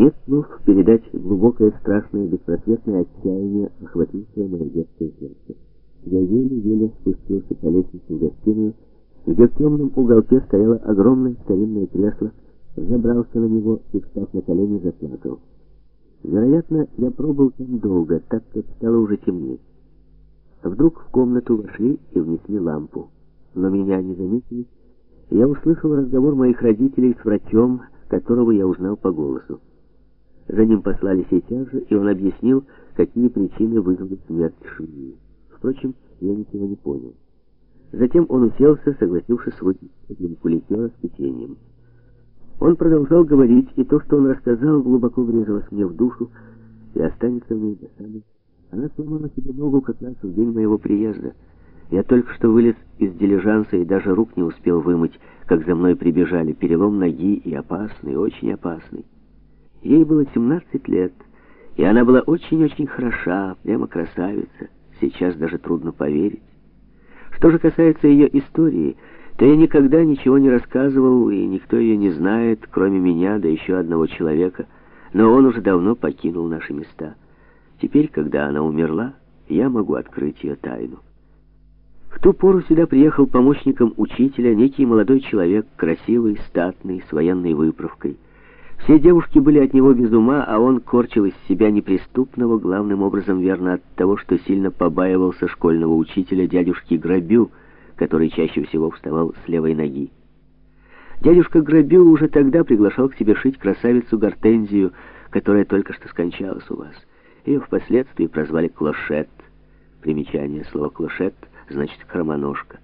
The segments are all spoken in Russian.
Нет слов передать глубокое, страшное, беспросветное отчаяние, охватившее мое детское сердце. Я еле-еле спустился по лестнице в гостиную, где в темном уголке стояло огромное старинное кресло, забрался на него и, встав на колени, заплакал. Вероятно, я пробыл там долго, так как стало уже темнеть. Вдруг в комнату вошли и внесли лампу. Но меня не заметили, я услышал разговор моих родителей с врачом, которого я узнал по голосу. За ним послали сейчас же, и он объяснил, какие причины вызвали смерть Шии. Впрочем, я ничего не понял. Затем он уселся, согласившись выпить рюмку ликера с печеньем. Он продолжал говорить, и то, что он рассказал, глубоко врезалось мне в душу и останется в ней до самой. Она сломала себе ногу как раз в день моего приезда. Я только что вылез из дилижанса и даже рук не успел вымыть, как за мной прибежали. Перелом ноги и опасный, очень опасный. Ей было 17 лет, и она была очень-очень хороша, прямо красавица. Сейчас даже трудно поверить. Что же касается ее истории, то я никогда ничего не рассказывал, и никто ее не знает, кроме меня, да еще одного человека, но он уже давно покинул наши места. Теперь, когда она умерла, я могу открыть ее тайну. В ту пору сюда приехал помощником учителя некий молодой человек, красивый, статный, с военной выправкой. Все девушки были от него без ума, а он корчил из себя неприступного, главным образом верно от того, что сильно побаивался школьного учителя дядюшки Грабю, который чаще всего вставал с левой ноги. Дядюшка Грабю уже тогда приглашал к себе шить красавицу Гортензию, которая только что скончалась у вас. Ее впоследствии прозвали Клошет. Примечание слова «клошет» значит «хромоножка».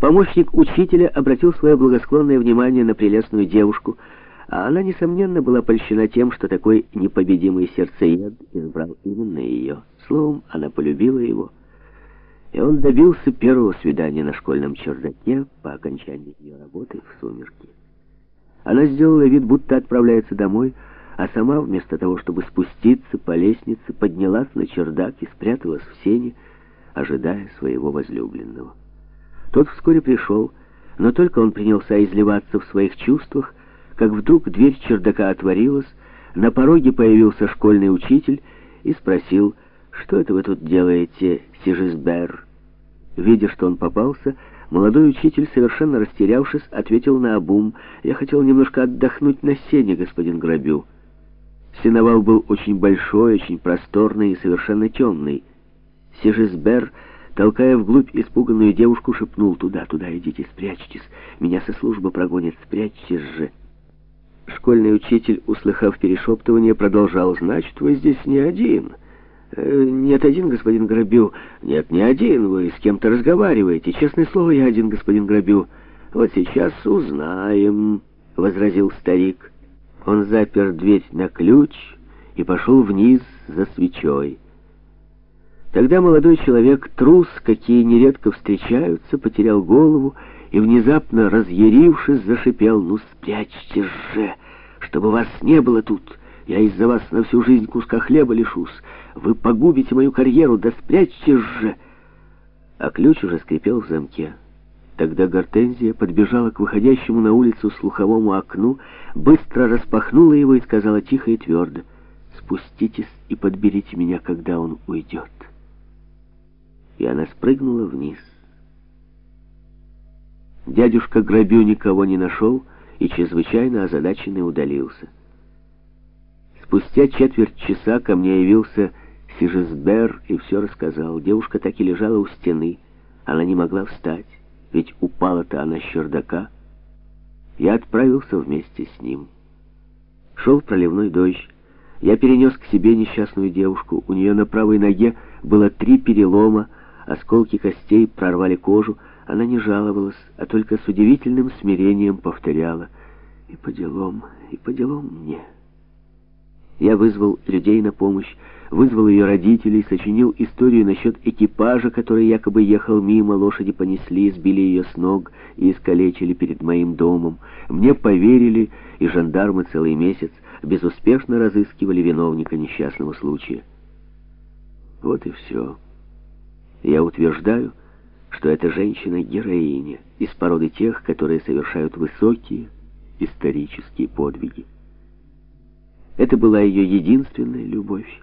Помощник учителя обратил свое благосклонное внимание на прелестную девушку, а она, несомненно, была польщена тем, что такой непобедимый сердцеед избрал именно ее. Словом, она полюбила его, и он добился первого свидания на школьном чердаке по окончании ее работы в сумерки. Она сделала вид, будто отправляется домой, а сама, вместо того, чтобы спуститься по лестнице, поднялась на чердак и спряталась в сене, ожидая своего возлюбленного. Тот вскоре пришел, но только он принялся изливаться в своих чувствах, как вдруг дверь чердака отворилась, на пороге появился школьный учитель и спросил, «Что это вы тут делаете, Сижисбер?» Видя, что он попался, молодой учитель, совершенно растерявшись, ответил на обум, «Я хотел немножко отдохнуть на сене, господин Грабю». Сеновал был очень большой, очень просторный и совершенно темный. Сижисбер, толкая вглубь испуганную девушку, шепнул, «Туда, туда идите, спрячьтесь, меня со службы прогонят, спрячьтесь же». Школьный учитель, услыхав перешептывание, продолжал. «Значит, вы здесь не один?» э, «Нет, один, господин Грабю». «Нет, не один, вы с кем-то разговариваете. Честное слово, я один, господин Грабю». «Вот сейчас узнаем», — возразил старик. Он запер дверь на ключ и пошел вниз за свечой. Тогда молодой человек, трус, какие нередко встречаются, потерял голову и, внезапно разъярившись, зашипел, «Ну, спрячьтесь же, чтобы вас не было тут! Я из-за вас на всю жизнь куска хлеба лишусь! Вы погубите мою карьеру, да спрячьтесь же!» А ключ уже скрипел в замке. Тогда Гортензия подбежала к выходящему на улицу слуховому окну, быстро распахнула его и сказала тихо и твердо, «Спуститесь и подберите меня, когда он уйдет» и она спрыгнула вниз. Дядюшка Грабю никого не нашел и чрезвычайно озадаченный удалился. Спустя четверть часа ко мне явился Сижесбер и все рассказал. Девушка так и лежала у стены. Она не могла встать, ведь упала-то она с чердака. Я отправился вместе с ним. Шел проливной дождь. Я перенес к себе несчастную девушку. У нее на правой ноге было три перелома, Осколки костей прорвали кожу, она не жаловалась, а только с удивительным смирением повторяла «И по делам, и по делам мне». Я вызвал людей на помощь, вызвал ее родителей, сочинил историю насчет экипажа, который якобы ехал мимо, лошади понесли, сбили ее с ног и искалечили перед моим домом. Мне поверили, и жандармы целый месяц безуспешно разыскивали виновника несчастного случая. Вот и все. Я утверждаю, что эта женщина-героиня из породы тех, которые совершают высокие исторические подвиги. Это была ее единственная любовь.